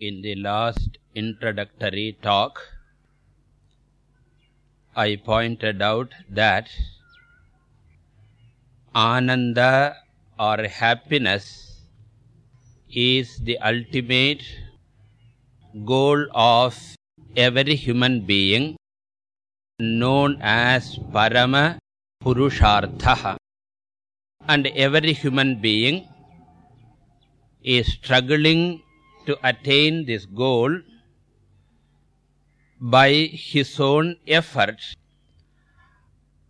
in the last introductory talk i pointed out that ananda or happiness is the ultimate goal of every human being known as parama purushartha. And every human being is struggling to attain this goal by his own effort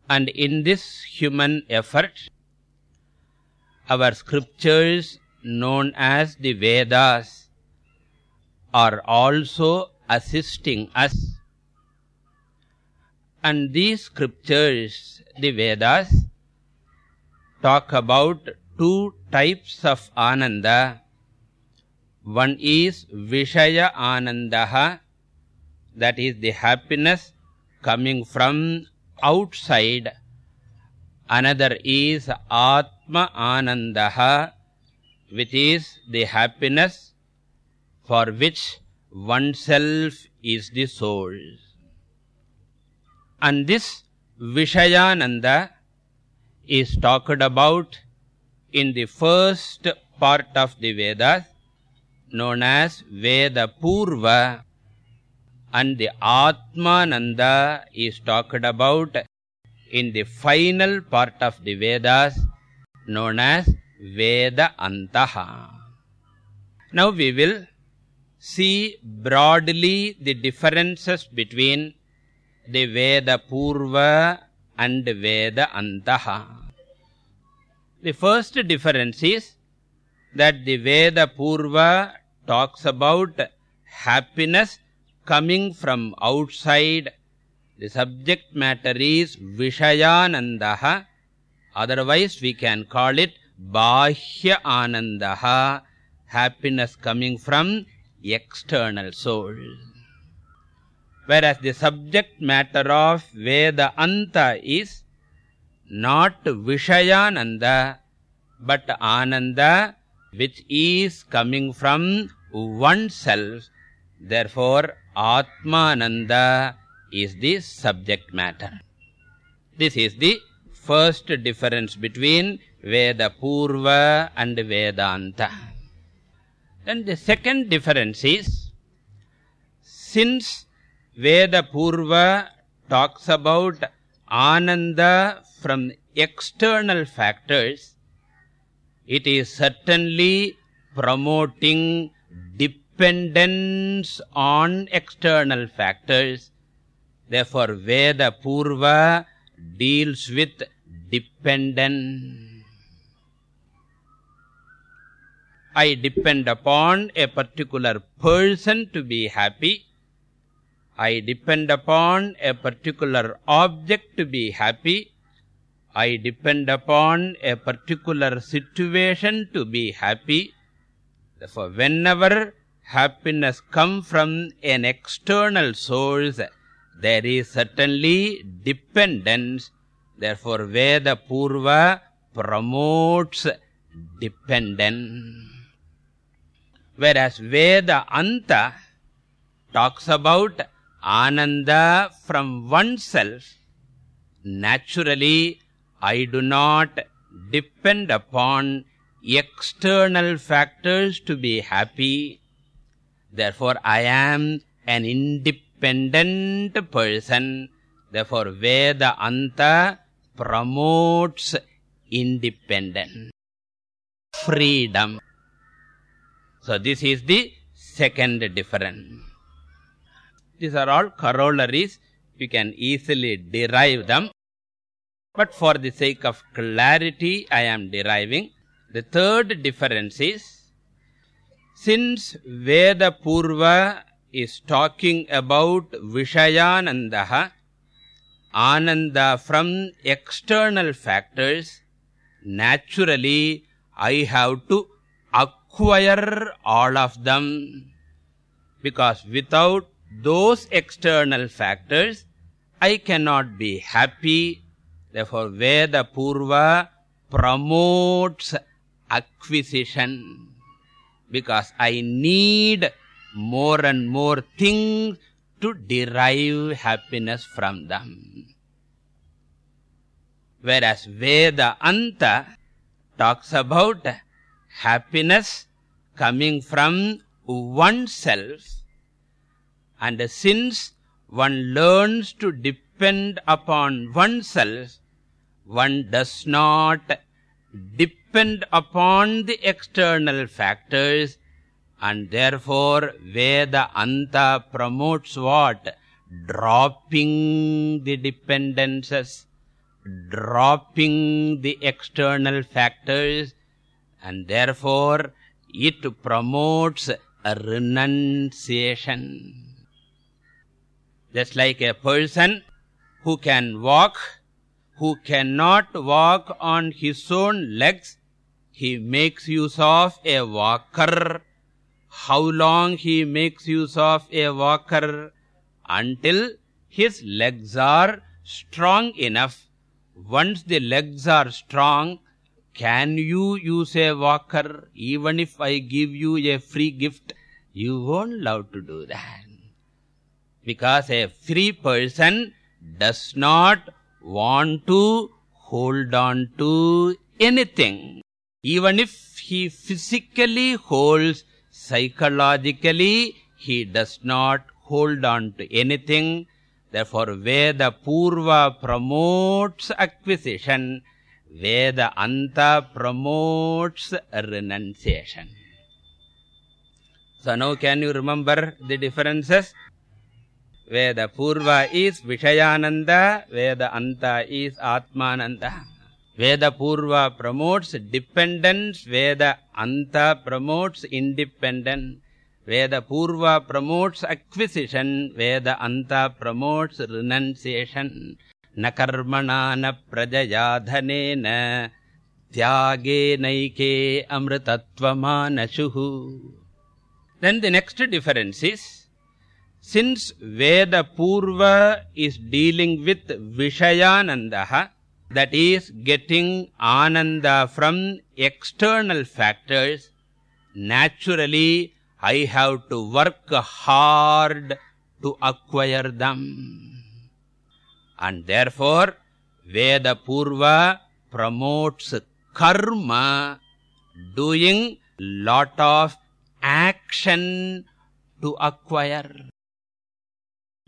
and in this human effort our scriptures known as the vedas are also assisting us. And these scriptures the vedas talk about two types of ananda one is vishaya anandaha that is the happiness coming from outside. Another is atma anandaha which is the happiness for which oneself is the soul. And this vishaya vishayananda is talked about in the first part of the vedas known as veda purva. And the atmananda is talked about in the final part of the vedas known as veda antaha. Now we will see broadly the differences between the veda purva and veda antaha. The first difference is that the veda purva talks about happiness coming from outside. The subject matter is vishayanandaha. Otherwise we can call it bahya anandaha. Happiness coming from external source whereas the subject matter of veda anta is not vishayananda but ananda which is coming from oneself. Therefore atmananda is the subject matter. This is the first difference between veda purva and vedanta. Then the second difference is since veda purva talks about ananda from external factors it is certainly promoting dependence on external factors. Therefore veda purva deals with dependence. I depend upon a particular person to be happy. I depend upon a particular object to be happy i depend upon a particular situation to be happy. Therefore whenever happiness come from an external source there is certainly dependence. Therefore veda purva promotes dependence. Whereas veda anta talks about ananda from oneself naturally i do not depend upon external factors to be happy. Therefore i am an independent person. Therefore veda anta promotes independence. Freedom. So this is the second difference. These are all corollaries. You can easily derive them but for the sake of clarity i am deriving. The third difference is since veda purva is talking about vishayanandaha ananda from external factors naturally i have to acquire all of them. Because without those external factors i cannot be happy therefore veda purva promotes acquisition. Because i need more and more things to derive happiness from them. Whereas vedanta talks about happiness coming from oneself. And since one learns to depend upon oneself one does not depend upon the external factors and therefore veda anta promotes what? Dropping the dependences dropping the external factors and therefore it promotes a renunciation. Just like a person who can walk who cannot walk on his own legs he makes use of a walker. How long he makes use of a walker? Until his legs are strong enough. Once the legs are strong can you use a walker? Even if i give you a free gift you won't love to do that. Because a free person does not want to hold on to anything. Even if he physically holds psychologically he does not hold on to anything. Therefore veda purva promotes acquisition. Veda anta promotes renunciation. So now can you remember the differences purva is vishayananda veda anta is atmananda veda purva promotes dependence veda anta promotes independence veda purva promotes acquisition veda anta promotes renunciation न कर्मणा न प्रजया धनेन त्यागेनैके अमृतत्वमानशुः। Then the next difference is since veda purva is dealing with vishayananda that is getting ananda from external factors naturally i have to work hard to acquire them. And therefore veda purva promotes karma doing lot of action to acquire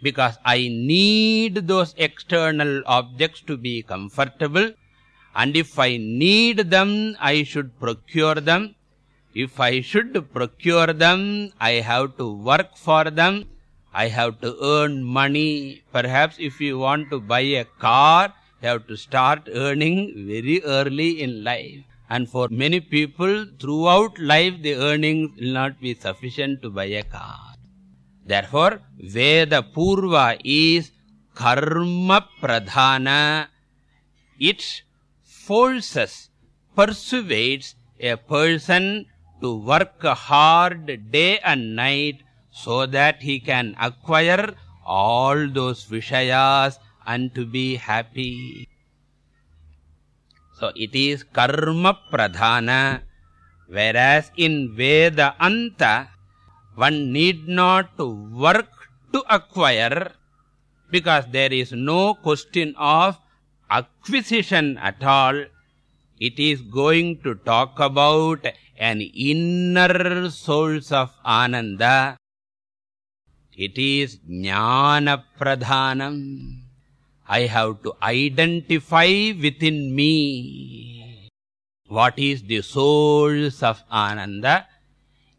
because i need those external objects to be comfortable. And if i need them i should procure them. If i should procure them i have to work for them. I have to earn money. Perhaps if you want to buy a car you have to start earning very early in life. And for many people throughout life the earnings will not be sufficient to buy a car therefore veda purva is karma pradhana. It forces persuades a person to work hard day and night so that he can acquire all those vishayas and to be happy. So it is karma pradhana. Whereas in veda anta one need not work to acquire because there is no question of acquisition at all. It is going to talk about an inner source of ananda. It is jnana pradhanam. I have to identify within me what is the source of ananda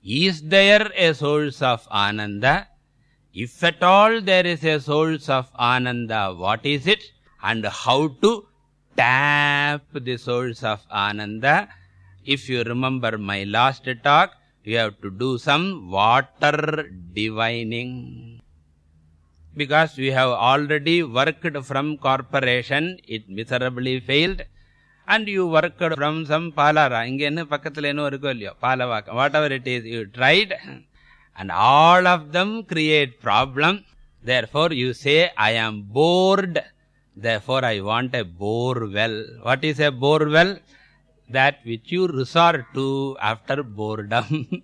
is there a source of ananda? If at all there is a source of ananda what is it? And how to tap the source of ananda? If you remember my last talk you have to do some water divining. Because we have already worked from corporation it miserably failed and you worked from some palara. inge enna pakkathula enno irukko whatever it is you tried. And all of them create problem. Therefore you say i am bored. Therefore i want a bore well what is a bore well that which you resort to after boredom.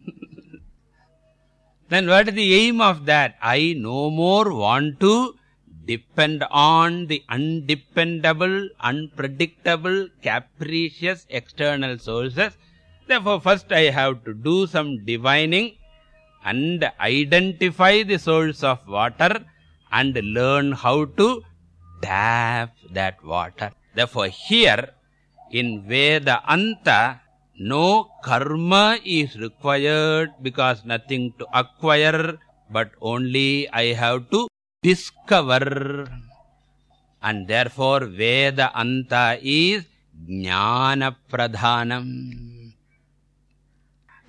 Then what is the aim of that? I no more want to depend on the undependable unpredictable capricious external sources. Therefore first i have to do some divining and identify the source of water and learn how to tap that water. Therefore here in veda anta no karma is required because nothing to acquire but only i have to discover. And therefore veda anta is jnana pradhanam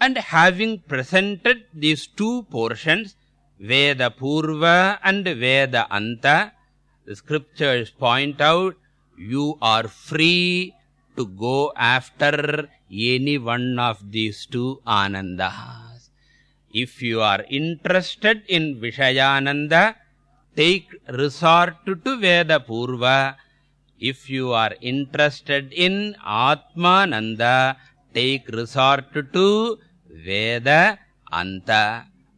and having presented these two portions veda purva and veda anta the scriptures point out you are free to go after any one of these two anandas. If you are interested in vishayananda take resort to veda purva if you are interested in atmananda take resort to veda anta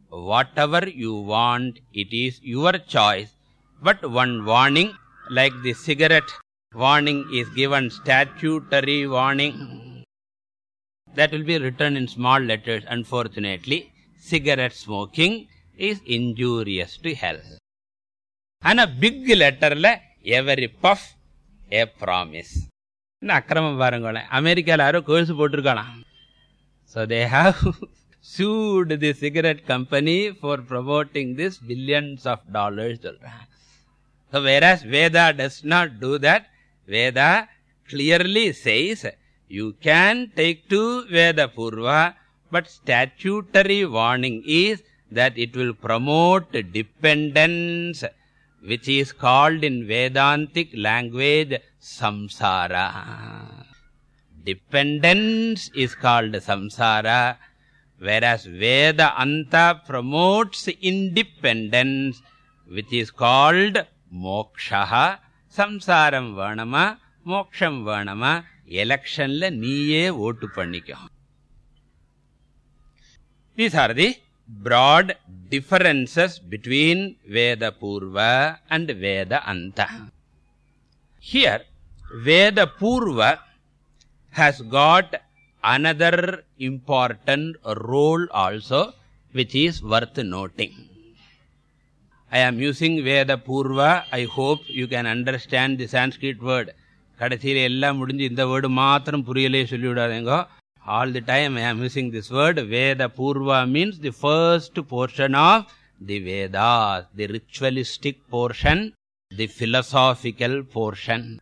whatever you want it is your choice. But one warning like the cigarette warning is given statutory warning that will be written in small letters. Unfortunately cigarette smoking is injurious to health ஆனால் big லெட்டரில் every puff a promise என்ன அக்கிரமம் பாருங்களேன். அமெரிக்காவில் யாரும் course போட்டிருக்கலாம் so they have sued the cigarette company for promoting this billions of dollars சொல்கிறேன் so whereas Veda does not do that Veda clearly says you can take to Veda Purva but statutory warning is that it will promote dependence. which is called in Vedantic language samsara. Dependence is called samsara, whereas Veda Anta promotes independence, which is called moksha. Samsaram Vanama, Moksham Vanama, Election La Niye Votu Pannikyo. These are the broad differences between veda purva and veda anta here veda purva has got another important role also which is worth noting i am using veda purva i hope you can understand the sanskrit word கடைசியில் எல்லாம் முடிஞ்சு இந்த word மாத்திரம் புரியலே சொல்லிவிடாதேங்கோ all the time i am using this word veda purva means the first portion of the vedas the ritualistic portion the philosophical portion.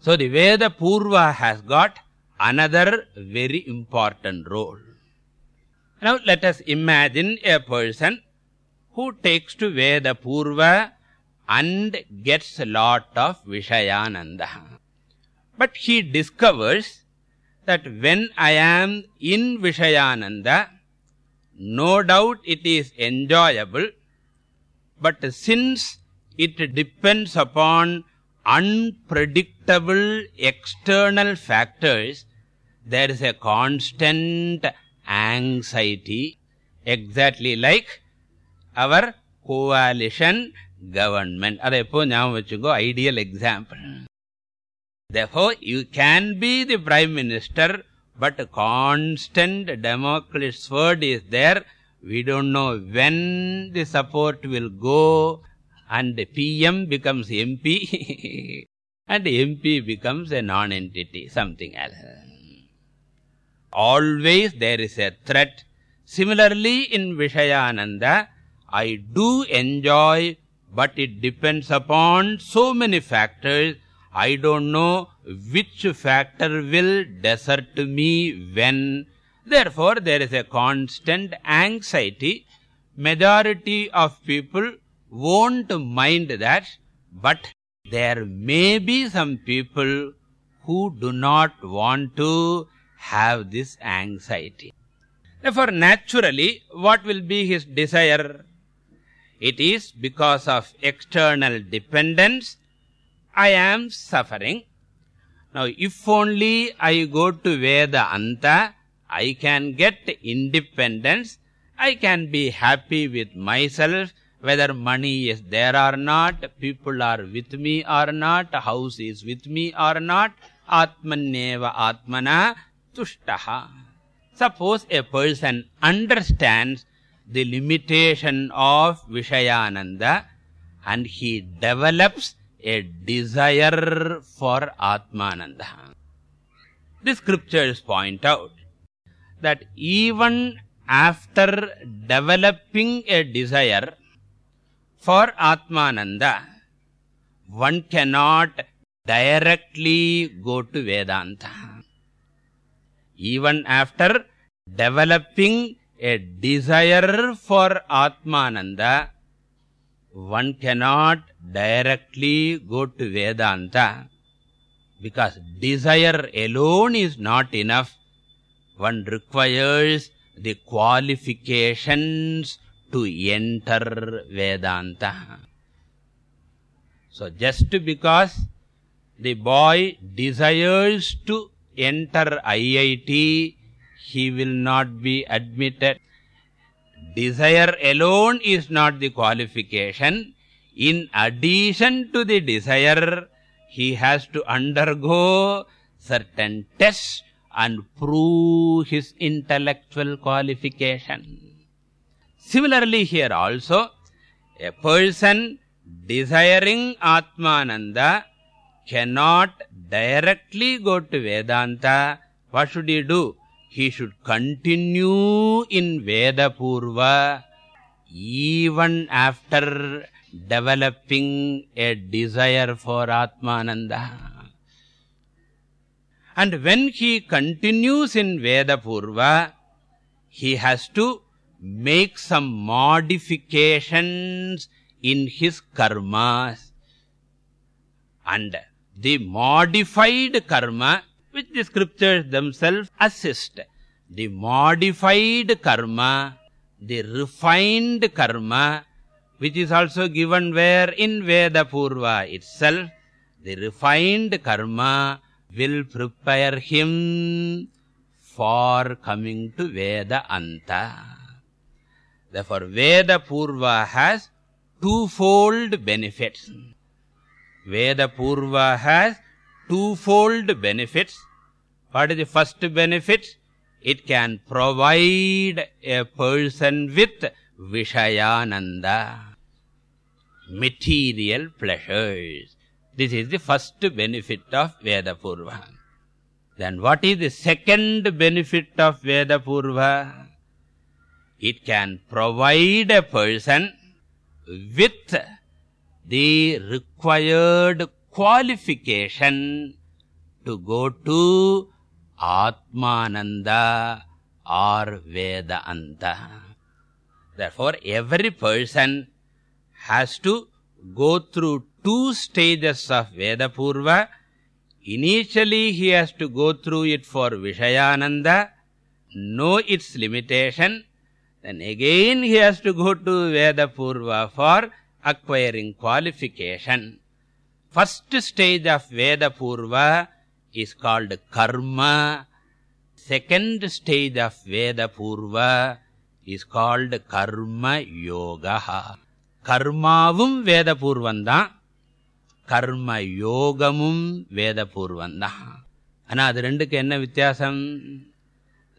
So the veda purva has got another very important role. Now let us imagine a person who takes to veda purva and gets a lot of vishayananda. But he discovers that when i am in vishayananda no doubt it is enjoyable but since it depends upon unpredictable external factors there is a constant anxiety exactly like our coalition government அதை எப்போ ஞாபகம் வச்சுக்கோ ideal example therefore you can be the prime minister but constant democratic word is there. We don't know when the support will go and pm becomes mp and mp becomes a non entity something else. Always there is a threat. Similarly in vishayananda i do enjoy but it depends upon so many factors i don't know which factor will desert me when. Therefore there is a constant anxiety. Majority of people won't mind that but there may be some people who do not want to have this anxiety. Therefore naturally what will be his desire? It is because of external dependence i am suffering. Now if only i go to veda anta i can get independence. I can be happy with myself whether money is there or not people are with me or not house is with me or not atmanyeva atmana tushtaha. Suppose a person understands the limitation of vishayananda and he develops a desire for atmananda. The scriptures point out that even after developing a desire for atmananda one cannot directly go to vedanta. Even after developing a desire for atmananda one cannot directly go to vedanta because desire alone is not enough. One requires the qualifications to enter vedanta. So just because the boy desires to enter iit he will not be admitted desire alone is not the qualification. In addition to the desire he has to undergo certain tests and prove his intellectual qualification. Similarly here also a person desiring atmananda cannot directly go to vedanta. What should he do he should continue in veda purva even after developing a desire for atmananda. And when he continues in veda purva he has to make some modifications in his karmas. And the modified karma which the scriptures themselves assist the modified karma the refined karma which is also given where? In veda purva itself the refined karma will prepare him for coming to veda anta. Therefore veda purva has twofold benefits. Veda purva has twofold benefits. What is the first benefit it can provide a person with vishayananda material pleasures. This is the first benefit of veda purva then what is the second benefit of veda purva it can provide a person with the required qualification to go to atmananda or vedanta therefore every person has to go through two stages of veda purva. Initially he has to go through it for vishayananda know its limitation. Then again he has to go to veda purva for acquiring qualification. First stage of veda purva is called karma second stage of veda purva is called karma yoga கர்மாவும் வேத பூர்வந்தான் கர்ம யோகமும் வேத பூர்வந்தான் ஆனா அது ரெண்டுக்கு என்ன வித்தியாசம்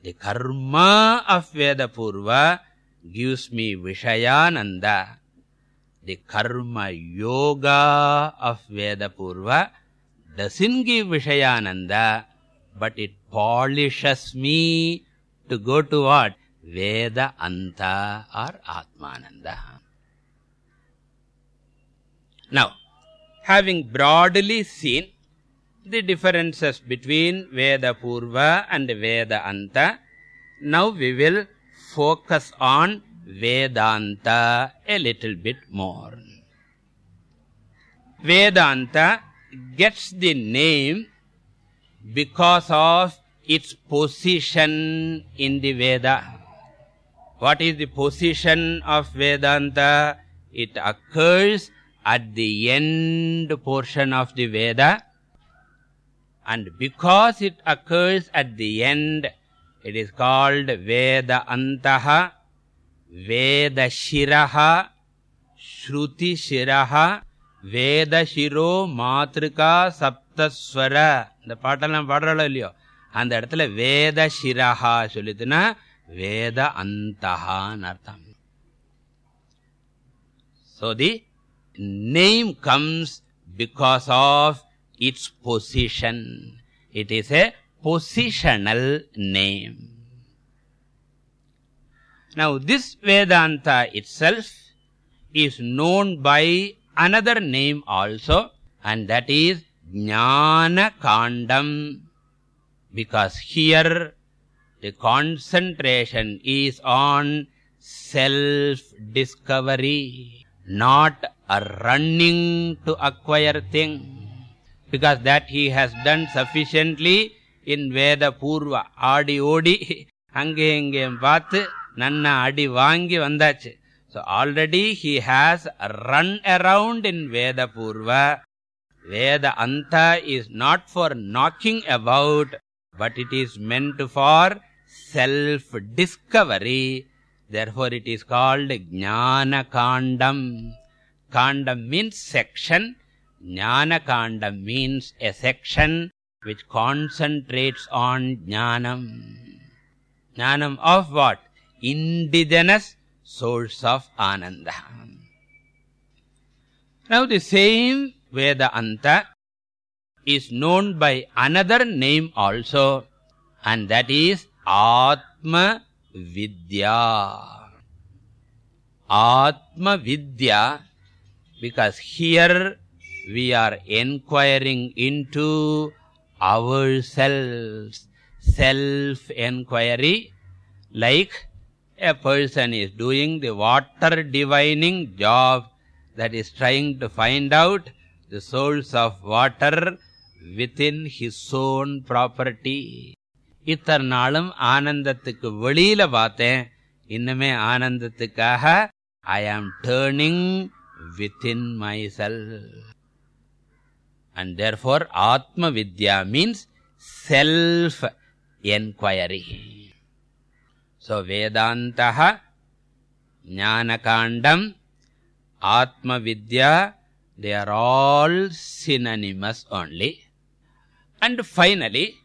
தி கர்மா ஆஃப் வேத Purva gives me vishayananda the karma yoga of veda purva doesn't give vishayananda but it polishes me to go to what? Veda anta or atmananda. Now having broadly seen the differences between veda purva and veda anta now we will focus on vedanta a little bit more. Vedanta gets the name because of its position in the veda. What is the position of vedanta? It occurs at the end portion of the veda. And because it occurs at the end it is called veda antaha vedashiraha shrutisiraha வேதசிரோ மாத்ருகா சப்தஸ்வர இந்த பாட்டெல்லாம் பாடுறாளோ இல்லையோ அந்த இடத்துல வேத சிரஹா சொல்லிதுன்னா வேத அந்தஹான்னு அர்த்தம் so the name comes because of its position it is a positional name now this vedanta itself is known by another name also and that is jnana kandam because here the concentration is on self discovery not a running to acquire thing. Because that he has done sufficiently in veda purva adi odi ange engem paathu nanna adi vaangi vandachu so already he has run around in veda purva. Veda anta is not for knocking about but it is meant for self discovery therefore it is called jnana kandam kandam means section. Jnana kandam means a section which concentrates on jnanam. Jnanam of what? Indigenous source of ananda. Now the same vedanta is known by another name also and that is atma vidya. Atma vidya because here we are inquiring into ourselves self inquiry like a person is doing the water divining job that is trying to find out the source of water within his own property இத்தனை நாளும் ஆனந்தத்துக்கு வெளியில பார்த்தேன் இன்னுமே ஆனந்தத்துக்காக I am turning within my sell and therefore atma vidya means self enquiry so vedantah jnanakandam atma vidya they are all synonymous only. And finally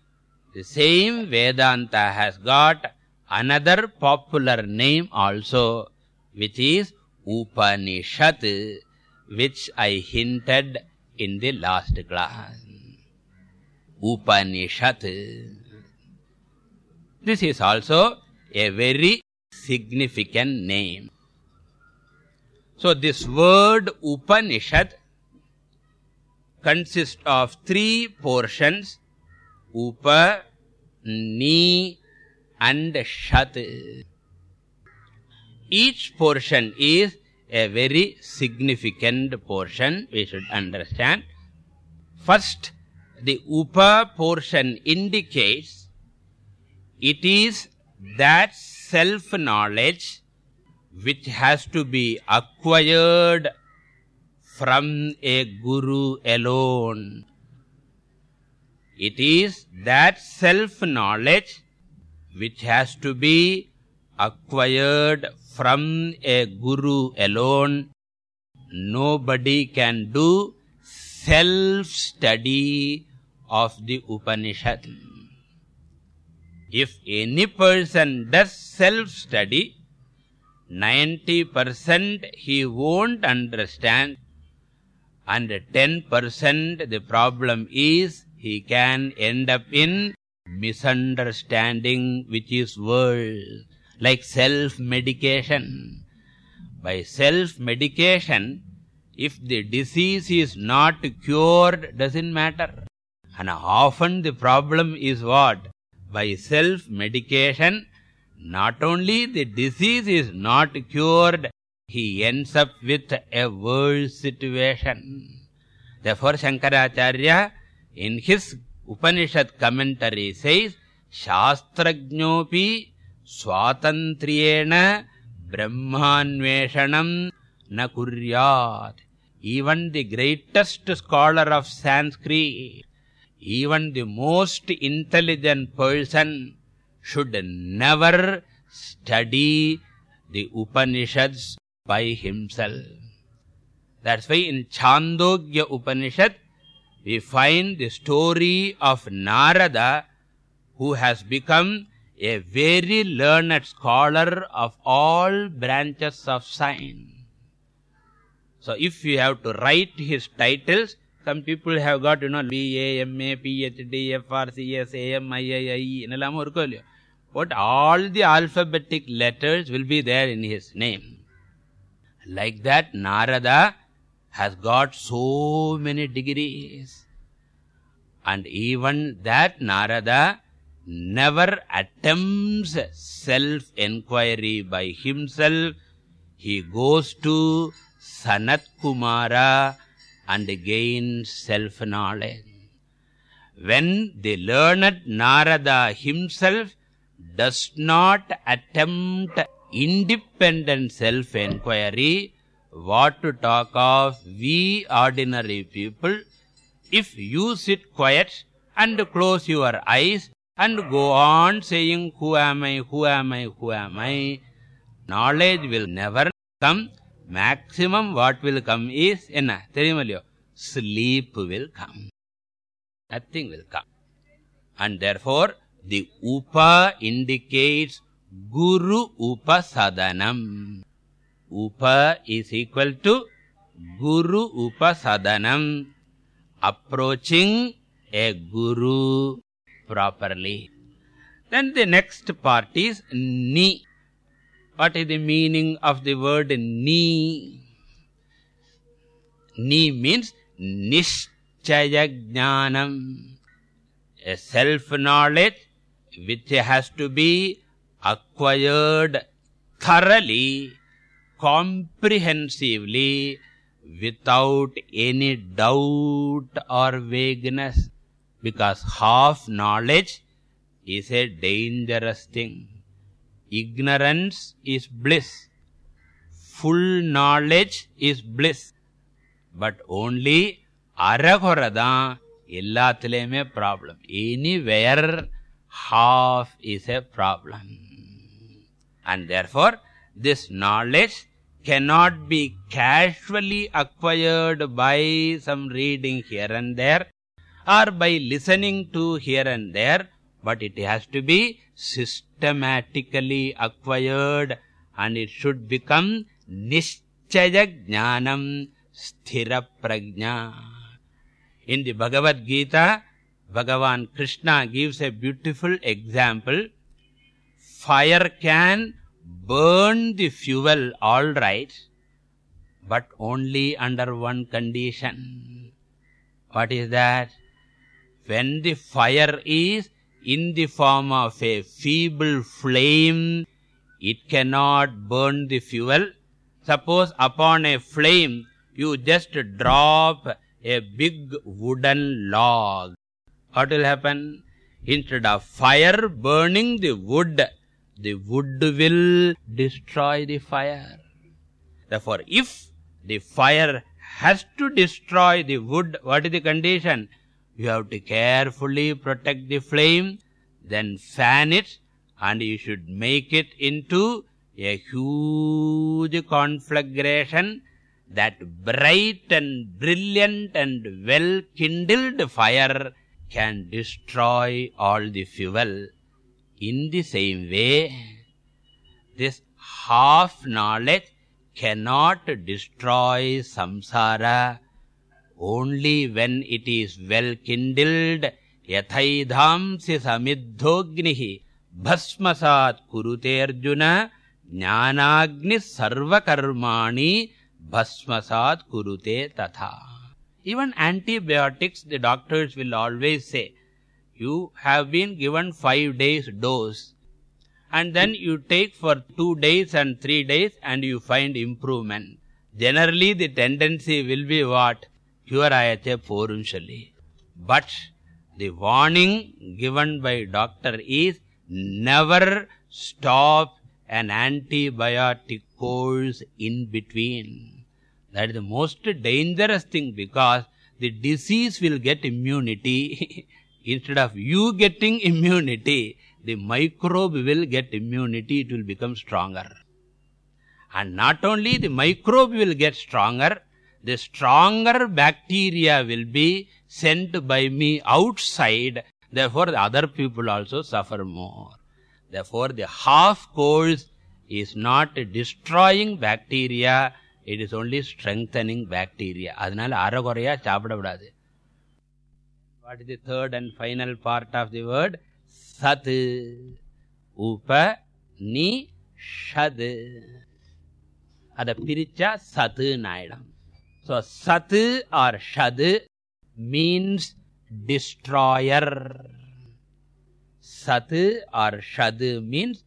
the same vedanta has got another popular name also which is upanishad which i hinted in the last class. Upanishad. This is also a very significant name. So this word upanishad consists of three portions. Upa ni and shat. Each portion is a very significant portion we should understand. First the upa portion indicates it is that self knowledge which has to be acquired from a guru alone. It is that self knowledge which has to be acquired from a guru alone. Nobody can do self study of the upanishad if any person does self study 90% he won't understand and 10% the problem is he can end up in misunderstanding which is world like self medication by self medication if the disease is not cured doesn't matter. And often the problem is what by self medication not only the disease is not cured he ends up with a worse situation. Therefore shankaracharya in his upanishad commentary says shastrajnopi swatantriyena brahmanveshanam na kuryat. Even the greatest scholar of sanskrit even the most intelligent person should never study the upanishads by himself. That's why in chandogya upanishad we find the story of narada who has become a very learned scholar of all branches of science. So if you have to write his titles some people have got you know ba ma phd frc sam iii என்னெல்லாமோ இருக்கும் இல்லையோ but all the alphabetic letters will be there in his name like that narada has got so many degrees and even that narada never attempts self enquiry by himself he goes to sanat kumara and gains self knowledge when the learned narada himself does not attempt independent self enquiry what to talk of we ordinary people? If you sit quiet and close your eyes and go on saying who am i? Who am i? Who am i? Knowledge will never come maximum what will come is enna theriyumallyo sleep will come. Nothing will come. And therefore the upa indicates guru upasadanam. Upa is equal to guru upasadanam. Approaching a guru properly. Then the next part is ni what is the meaning of the word ni? Ni means nishchaya jnanam. A self knowledge which has to be acquired thoroughly comprehensively without any doubt or vagueness because half knowledge is a dangerous thing ignorance is bliss full knowledge is bliss but only அரகுறை தான் எல்லாத்துலேயுமே problem anywhere half is a problem and therefore this knowledge cannot be casually acquired by some reading here and there or by listening to here and there but it has to be systematically acquired and it should become nischaya jnanam sthira prajna. In the bhagavad gita bhagavan krishna gives a beautiful example. Fire can burn the fuel all right but only under one condition. What is that? When the fire is in the form of a feeble flame it cannot burn the fuel. Suppose upon a flame you just drop a big wooden log. What will happen? Instead of fire burning the wood the wood will destroy the fire. Therefore if the fire has to destroy the wood what is the condition you have to carefully protect the flame then fan it and you should make it into a huge conflagration that bright and brilliant and well kindled fire can destroy all the fuel. In the same way this half knowledge cannot destroy samsara only when it is well kindled yathaidhamsi samidhognihi bhasmasat kurute arjuna jnanagni sarvakarmani bhasmasat kurute tatha. Even antibiotics the doctors will always say you have been given 5 days dose and then you take for 2 days and 3 days and you find improvement. Generally the tendency will be what ayate porum solli but the warning given by doctor is never stop an antibiotic course in between. That is the most dangerous thing because the disease will get immunity. Instead of you getting immunity the microbe will get immunity it will become stronger. And not only the microbe will get stronger the stronger bacteria will be sent by me outside. Therefore the other people also suffer more. Therefore the half course is not destroying bacteria. It is only strengthening bacteria. Adanal aragoreya saapidavadadu what is the third and final part of the word? Sat. Upa ni shad. Ada piricha sat naidam so sat or shad means destroyer. Sat or shad means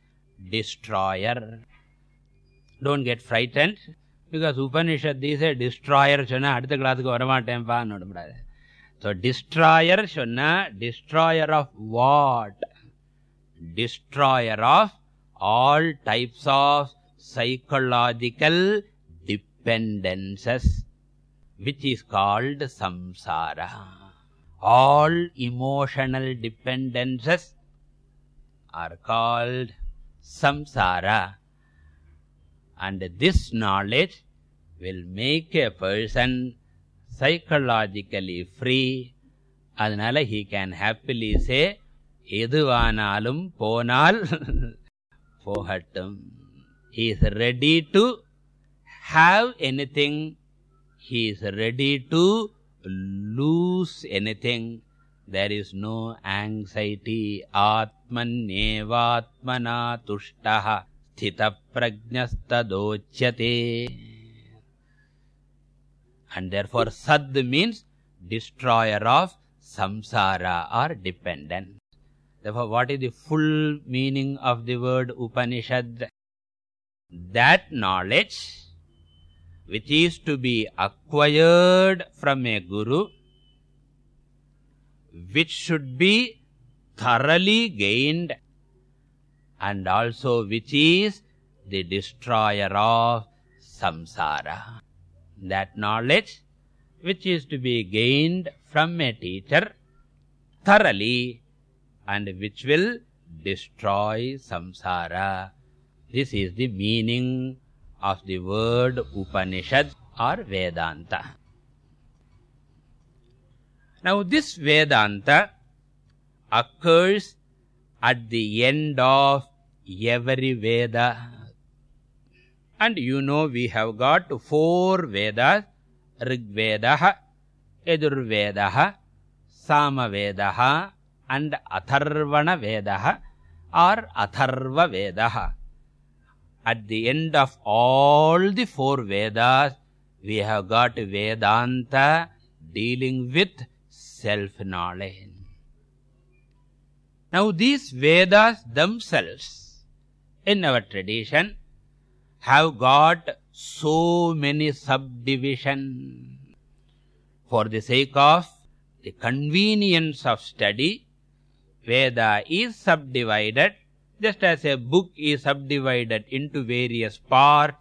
destroyer. Don't get frightened because upanishad is a destroyer sonna adutha class ku varamaten pa nodumudada so destroyer sonna destroyer of what? Destroyer of all types of psychological dependences which is called samsara all emotional dependences are called samsara and this knowledge will make a person psychologically free அதனால he can happily say எதுவானாலும் போனால் போகட்டும் he is ready to have anything he is ready to lose anything. There is no anxiety. Atmanyevatmana tushtah sthitaprajnastadochyate and therefore sad means destroyer of samsara or dependence therefore what is the full meaning of the word upanishad? That knowledge which is to be acquired from a guru which should be thoroughly gained and also which is the destroyer of samsara. That knowledge which is to be gained from a teacher thoroughly and which will destroy samsara. This is the meaning of the word upanishad or vedanta. Now this vedanta occurs at the end of every veda. And you know we have got four vedas rigvedah yajurvedah samavedah and atharvana vedah or atharva vedah at the end of all the four vedas we have got vedanta dealing with self knowledge now these vedas themselves in our tradition have got so many subdivisions for the sake of the convenience of study veda is subdivided just as a book is subdivided into various parts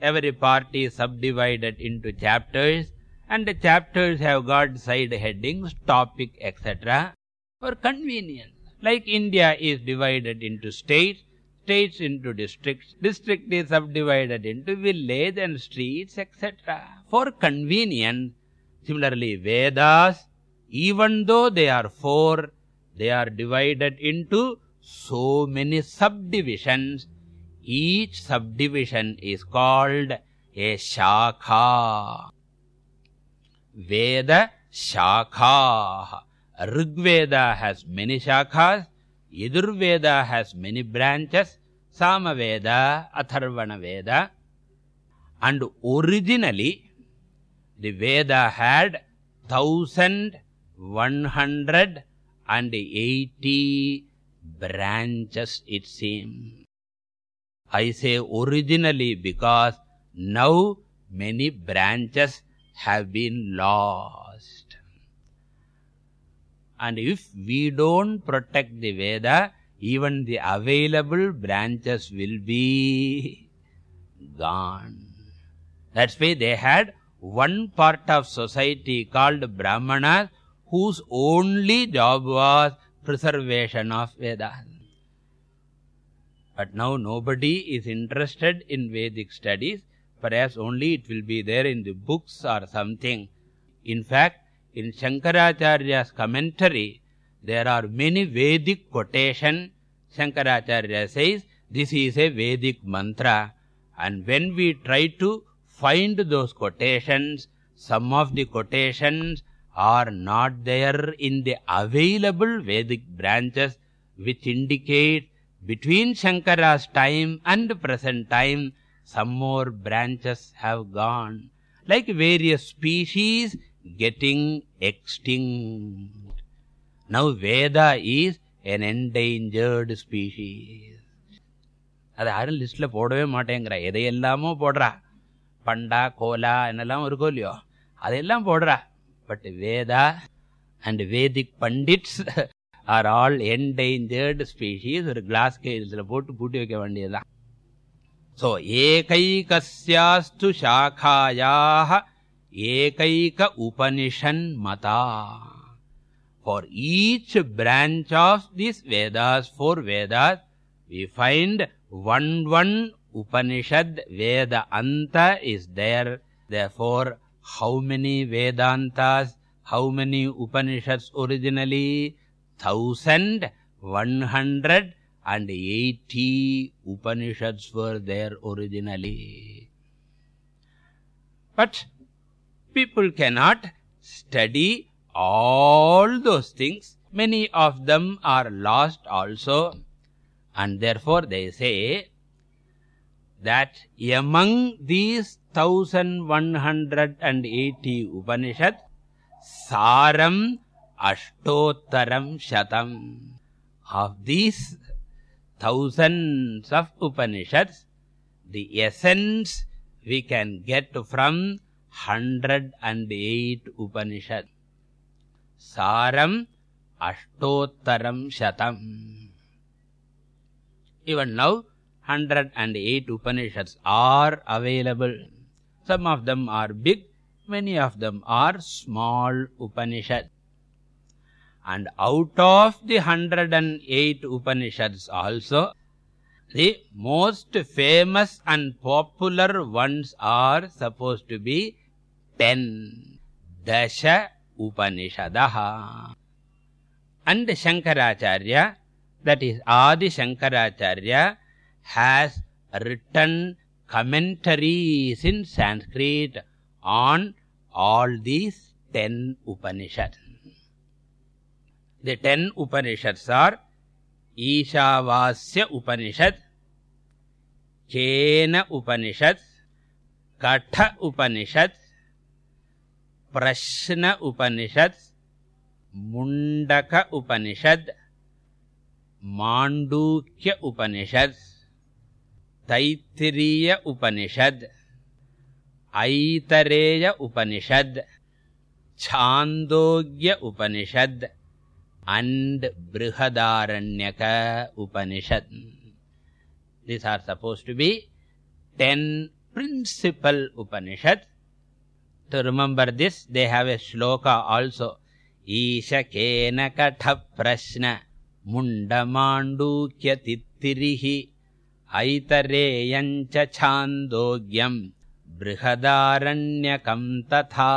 every part is subdivided into chapters and the chapters have got side headings topic etc for convenience. Like india is divided into states states into districts district is subdivided into village and streets etc for convenience similarly vedas even though they are four they are divided into so many subdivisions. Each subdivision is called a shakha. Veda shakha. Rigveda has many shakhas. Yajurveda has many branches. Samaveda atharvana veda and originally the veda had 1180 branches it seems. I say originally because now many branches have been lost. And if we don't protect the veda even the available branches will be gone. That's why they had one part of society called brahmanas whose only job was preservation of vedas but now nobody is interested in vedic studies perhaps only it will be there in the books or something. In fact in shankaracharya's commentary there are many vedic quotation. Shankaracharya says this is a vedic mantra. And when we try to find those quotations some of the quotations are not there in the available vedic branches which indicate between shankara's time and present time some more branches have gone like various species getting extinct now veda is an endangered species அது யாரும் லிஸ்ட்ல போடவே மாட்டேங்கிறா எதையெல்லாமோ போடுறா Banda Cola என்னெல்லாம் இருக்கோ இல்லையோ அதெல்லாம் போடுறா but Veda and Vedic pandits are all endangered species ஒரு கிளாஸ் கேஜில் போட்டு பூட்டி வைக்க வேண்டியதுதான் so ஏகைகஸ்யாஸ்து சாக்காயாக ஏகைக உபனிஷன் Madha for each branch of these vedas four vedas we find one one upanishad veda anta is there therefore how many vedantas how many upanishads originally? Thousand one hundred and eighty upanishads were there originally. But people cannot study all those things. Many of them are lost also. And therefore they say that among these 1180 upanishads saram ashtottaram shatam. Of these thousands of upanishads the essence we can get from 108 upanishads. Saram ashtottaram shatam. Even now 108 upanishads are available. Some of them are big many of them are small upanishads. And out of the 108 upanishads also the most famous and popular ones are supposed to be 10 dasha upanishadah and shankaracharya that is adi shankaracharya has written commentaries in Sanskrit on all these ten Upanishads. The ten Upanishads are Ishavasya Upanishad, Kena Upanishad, Katha Upanishad, Prashna Upanishad, Mundaka Upanishad, Mandukya Upanishad. Taittiriya Upanishad. Aitareya Upanishad. Chandogya Upanishad. supposed to be 10 principal upanishads to remember this they have a shloka also isha kena katha prashna mundamandukya tittirihi ऐतरेयञ्च छान्दोग्यम् बृहदारण्यकम् तथा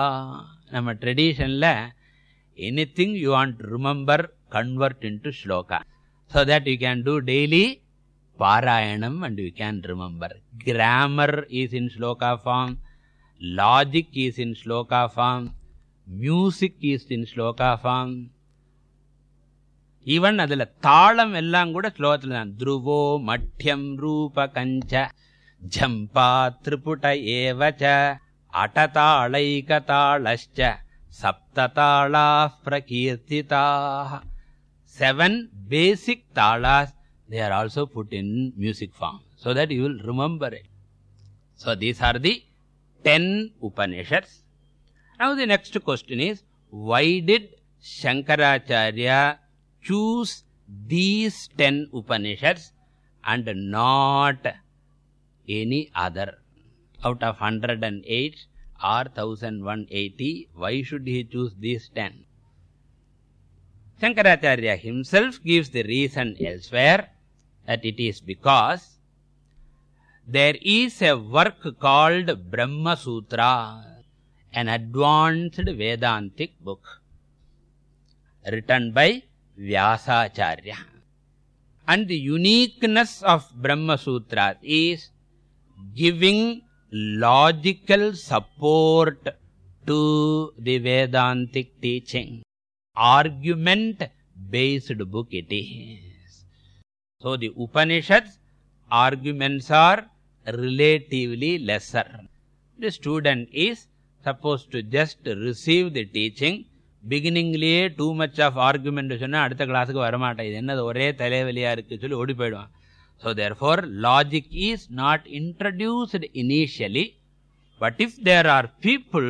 நம்ம ட்ரெடிஷன்ல anything you want to remember convert into shloka so that you can do daily parayanam and you can remember grammar is in shloka form logic is in shloka form music is in shloka form even அதுல தாளம் எல்லாம் கூட ஸ்லோகத்துல தான் துருவோ மட்டியம் ரூப கஞ்ச ஜம்பா திரிபுட ஏவச்ச அடதாளைகதாளஷ்ட saptatalah prakirtitaah seven basic talas they are also put in music form so that you will remember it so these are the 10 upanishads now the next question is why did shankaracharya choose these 10 upanishads and not any other. Out of 108 or 1180 why should he choose these 10 shankaracharya himself gives the reason elsewhere that it is because there is a work called brahma sutra an advanced vedantic book written by vyasacharya. And the uniqueness of brahma sutra is giving logical support to the vedantic teaching. Argument based book it is. So the upanishads arguments are relatively lesser. The student is supposed to just receive the teaching பிகினிங்லயே two much of argument சொன்னா அடுத்த கிளாஸுக்கு வரமாட்டேன் இது என்னது ஒரே தலைவலியா இருக்கு சொல்லி ஓடி போயிடுவான் so therefore logic is not introduced initially but if there are people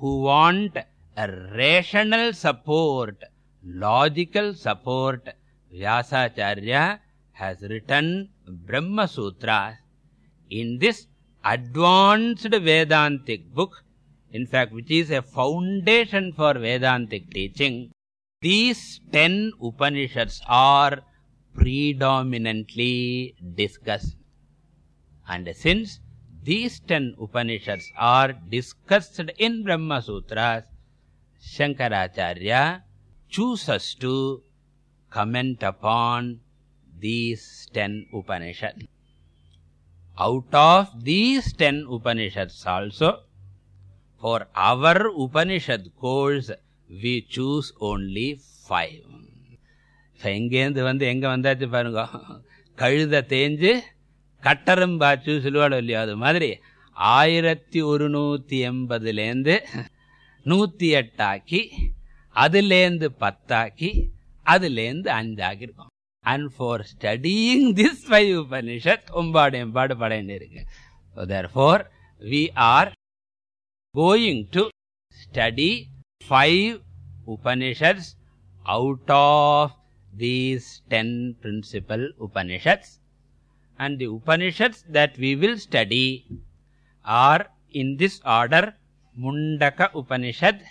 who want a rational support logical support vyasacharya has written brahma sutra in this advanced vedantic book in fact which is a foundation for vedantic teaching these 10 upanishads are predominantly discussed. And since these 10 upanishads are discussed in brahma sutras shankaracharya chooses to comment upon these 10 upanishads. Out of these 10 upanishads also for our upanishad course we choose only 5 எங்கேருந்து வந்து எங்க வந்தாச்சு பாருங்க. கழுத தேஞ்சு கட்டரம்பாச்சு சொல்லுவாடு இல்லையோ அது மாதிரி. ஆயிரத்தி ஒரு நூற்றி எண்பதுலேருந்து நூற்றி எட்டாக்கி அதுலேருந்து பத்தாக்கி அதுலேருந்து அஞ்சாக்கிருக்கோம் and for studying this five Upanishad ஒம்பாடு எம்பாடு படையின்னு இருக்கு so therefore we are going to study five Upanishads out of these ten principal Upanishads. And the Upanishads that we will study are in this order Mundaka Upanishad,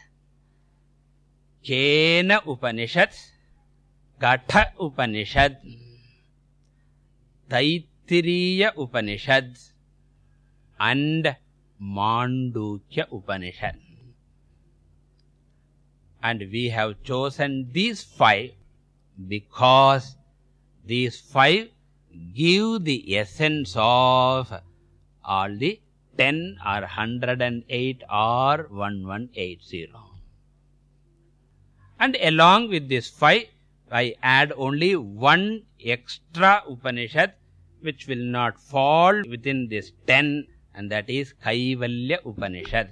Kena Upanishad, Katha Upanishad, Taitiriya Upanishad and mandukya upanishad. And we have chosen these five because these five give the essence of all the 10 or 108 or 1180 and along with this five i add only one extra upanishad which will not fall within this 10 and that is kaivalya upanishad.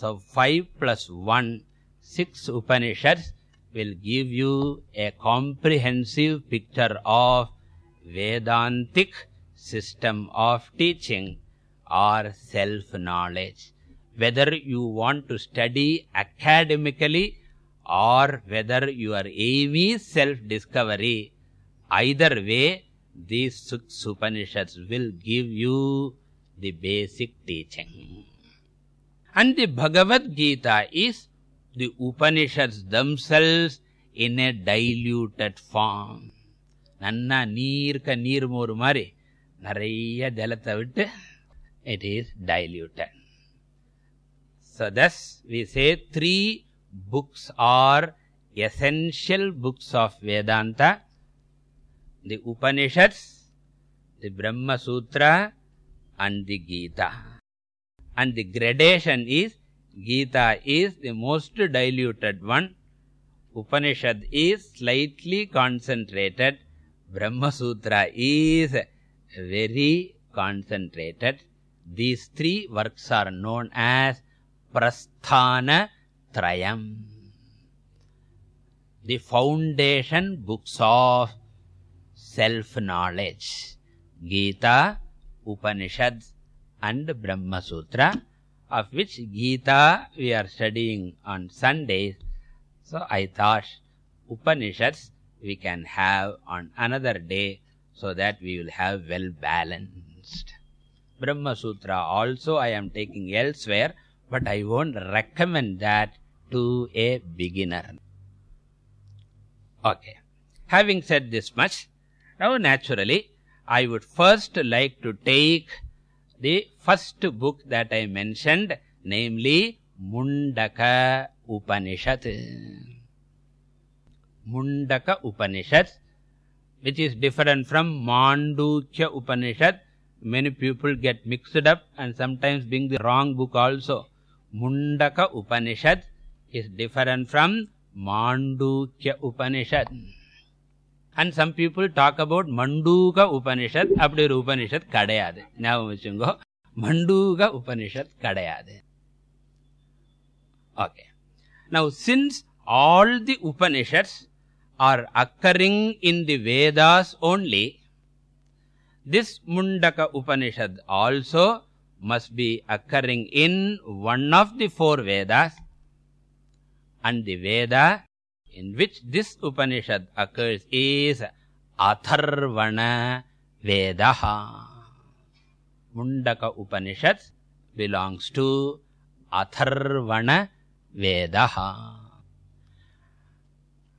So 5 plus 1 six upanishads will give you a comprehensive picture of vedantic system of teaching or self knowledge whether you want to study academically or whether your aim is self discovery either way these six upanishads will give you the basic teaching and the bhagavad gita is the upanishads themselves in a diluted form நன்னா நீர்க்க நீர்மோர் மாதிரி நிறைய ஜலத்தை விட்டு it is diluted so thus we say three books are essential books of vedanta the upanishads the brahma sutra and the gita. And the gradation is gita is the most diluted one. Upanishad is slightly concentrated. Brahma sutra is very concentrated. These three works are known as prasthana trayam. The foundation books of self knowledge gita upanishads and brahma sutra of which gita we are studying on sundays. So i thought upanishads we can have on another day so that we will have well balanced. Brahma sutra also i am taking elsewhere but i won't recommend that to a beginner. Okay. Having said this much now naturally i would first like to take the first book that i mentioned namely mundaka upanishad. Mundaka upanishad which is different from mandukya upanishad. Many people get mixed up and sometimes being the wrong book also. Mundaka upanishad is different from mandukya upanishad and some people talk about manduka upanishad அப்படி ஒரு உபனிஷத் கிடையாது ஞாபகம் வச்சுங்கோ manduka upanishad கிடையாது okay now since all the upanishads are occurring in the vedas only this mundaka upanishad also must be occurring in one of the four vedas and the veda in which this upanishad occurs is atharvana vedaha. Mundaka upanishad belongs to atharvana vedaha.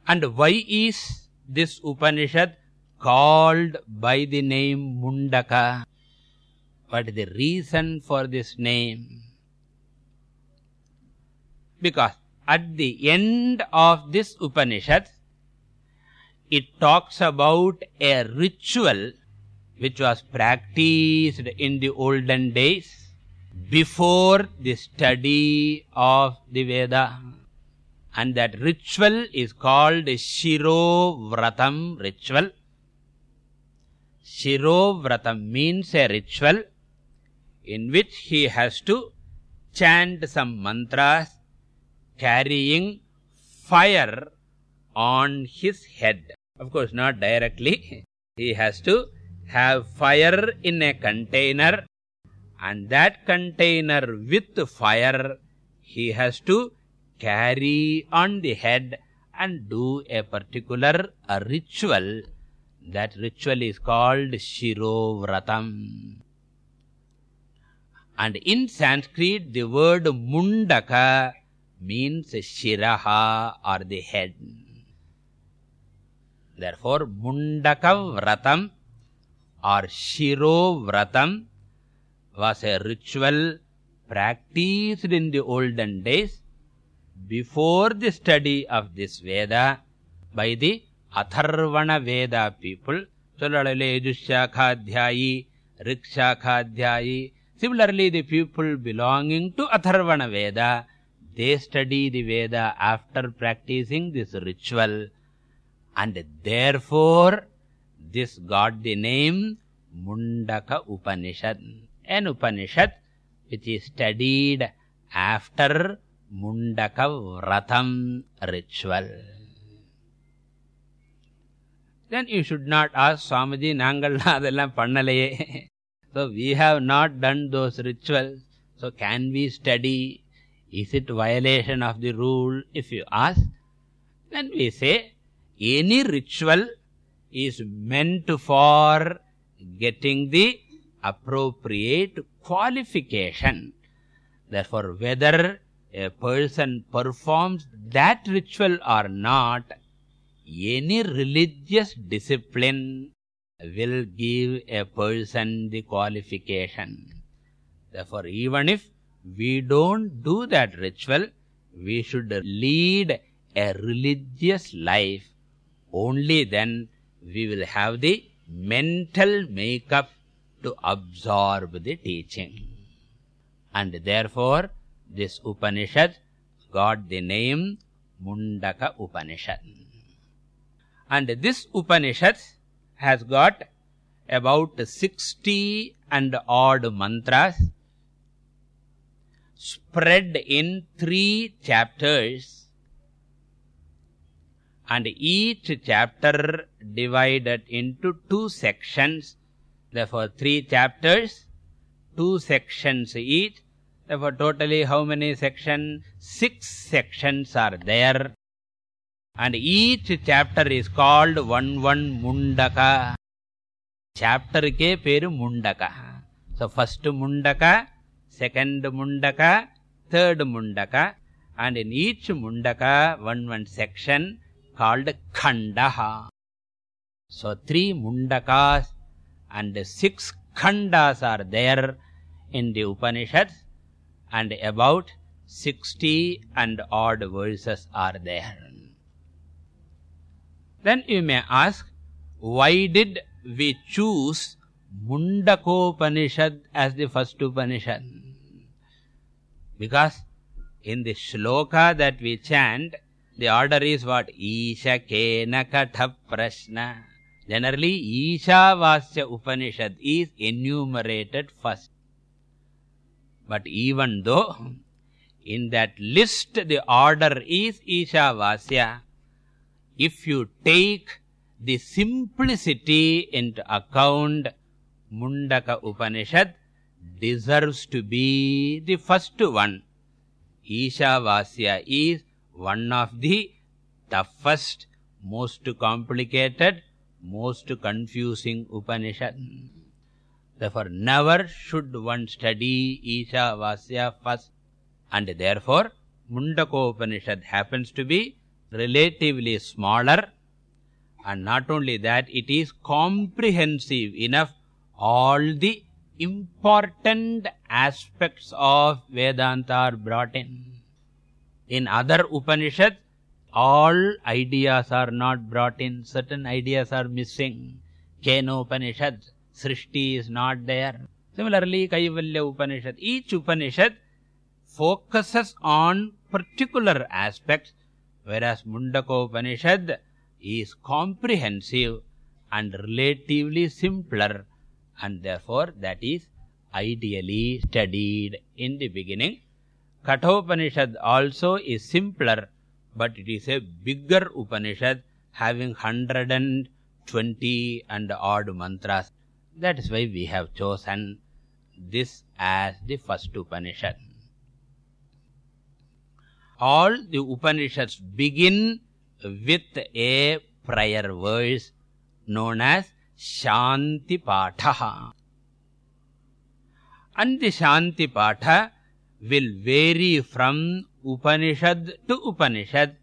And why is this upanishad called by the name mundaka? What is the reason for this name? Because at the end of this upanishad it talks about a ritual which was practiced in the olden days before the study of the veda. And that ritual is called shirovratam ritual. Shirovratam means a ritual in which he has to chant some mantras carrying fire on his head. Of course not directly. He has to have fire in a container. And that container with fire he has to carry on the head and do a particular a ritual. That ritual is called shirovratam. And in sanskrit the word mundaka means shiraha or the head. Therefore mundaka vratam or shiro vratam was a ritual practiced in the olden days before the study of this veda by the atharvana veda people. Sollalale yajushakhadhyayi rikshakhadhyayi similarly the people belonging to atharvana veda they study the veda after practicing this ritual. And therefore this got the name mundaka upanishad. An upanishad which is studied after mundaka vratam ritual. Then you should not ask swamiji nangal adella pannalaye. So we have not done those rituals. So can we study is it violation of the rule? If you ask then we say any ritual is meant for getting the appropriate qualification. Therefore whether a person performs that ritual or not any religious discipline will give a person the qualification. Therefore even if we don't do that ritual. We should lead a religious life. Only then we will have the mental makeup to absorb the teaching. And therefore this upanishad got the name mundaka upanishad. And this upanishad has got about 60 and odd mantras spread in three chapters. And each chapter divided into two sections. Therefore three chapters two sections each. Therefore totally how many sections six sections are there. And each chapter is called one one mundaka. Chapter ke peru mundaka. So first mundaka second mundaka third mundaka and in each mundaka one one section called khandaha. So three mundakas and six khandas are there in the upanishads and about 60 and odd verses are there. Then you may ask why did we choose mundakopanishad as the first upanishad because in the shloka that we chant the order is what? Isha kena katha prashna. Generally ishavasya upanishad is enumerated first. But even though in that list the order is isha ishavasya if you take the simplicity into account mundaka upanishad deserves to be the first one. Ishavasya is one of the toughest most complicated most confusing upanishad. Therefore never should one study ishavasya first. And therefore mundakopanishad happens to be relatively smaller. And not only that it is comprehensive enough. All the important aspects of vedanta are brought in. In other upanishads all ideas are not brought in. Certain ideas are missing. Kenopanishad srishti is not there. Similarly kaivalya upanishad. Each upanishad focuses on particular aspects whereas mundakopanishad is comprehensive and relatively simpler and therefore that is ideally studied in the beginning. Kathopanishad also is simpler but it is a bigger upanishad having 120 and odd mantras. That is why we have chosen this as the first upanishad. All the upanishads begin with a prayer verse known as shanti patha and the shanti patha will vary from upanishad to upanishad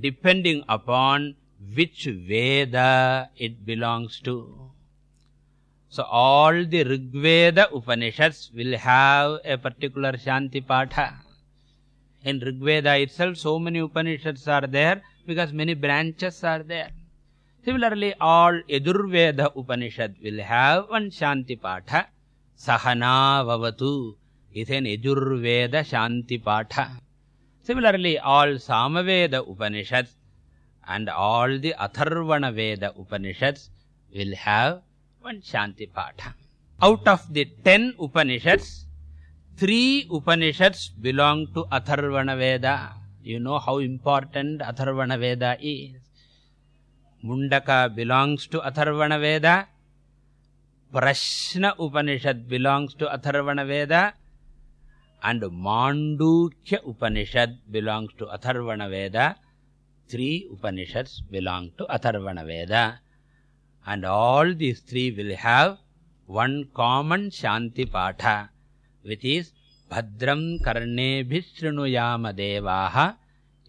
depending upon which veda it belongs to. So all the rigveda upanishads will have a particular shanti patha in rigveda itself so many upanishads are there because many branches are there similarly all yajurveda upanishad will have one shanti patha. Sahana vavatu is an yajurveda shanti patha. Similarly all samaveda upanishads and all the atharvana veda upanishads will have one shanti patha. Out of the 10 upanishads three upanishads belong to atharvana veda. You know how important atharvana veda is mundaka belongs to atharvana veda. Prashna upanishad belongs to atharvana veda. And mandukya upanishad belongs to atharvana veda. Three upanishads belong to atharvana veda. And all these three will have one common shanti patha which is bhadram karnebhi shrunuyama devaha.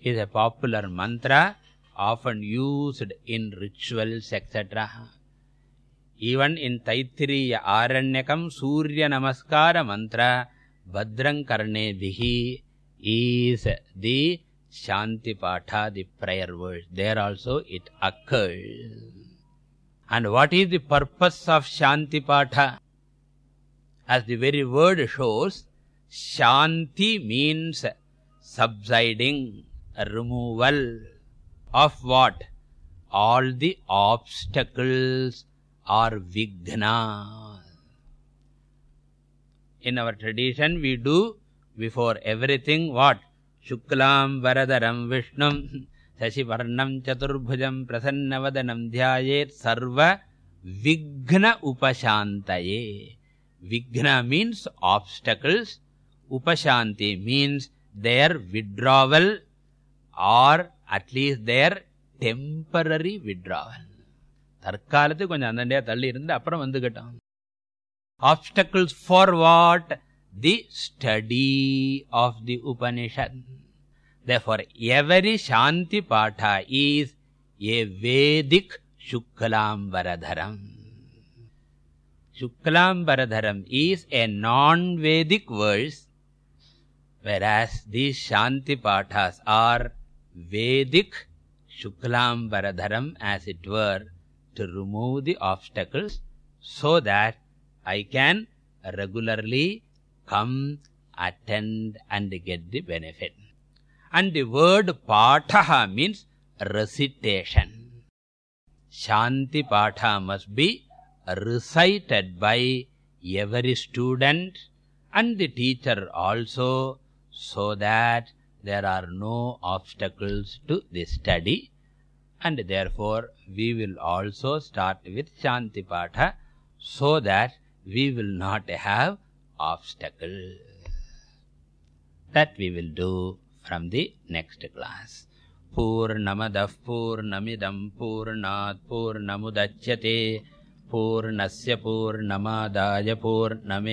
Is a popular mantra often used in rituals etc even in taittiriya aranyakam surya namaskara mantra bhadram karnebhi is the shanti patha the prayer word. There also it occurs. And what is the purpose of shanti patha? As the very word shows shanti means subsiding removal of what? All the obstacles are vigna. In our tradition, we do before everything what? Shuklambaradharam Vishnum Sashivarnam Chaturbhujam Prasannavadanam Dhyayet Sarva Vigna Upashantaye. Vigna means obstacles. Upashanti means their withdrawal or at least their temporary withdrawal தற்காலத்துக்கு கொஞ்சம் அந்தண்டையா தள்ளி இருந்து அப்புறம் வந்துகிட்டோம் obstacles for what the study of the upanishad therefore every shanti patha is a vedic shuklam varadharam shuklambaradharam is a non vedic verse whereas these shanti pathas are vedic shuklambaradharam as it were to remove the obstacles so that i can regularly come attend and get the benefit. And the word patha means recitation. Shanti patha must be recited by every student and the teacher also so that there are no obstacles to the study and therefore we will also start with shanti patha so that we will not have obstacles that we will do from the next class पूर्णमदः पूर्णमिदं पूर्णात् पूर्णमुदच्यते पूर्णस्य पूर्णमादाय पूर्णमेवावशिष्यते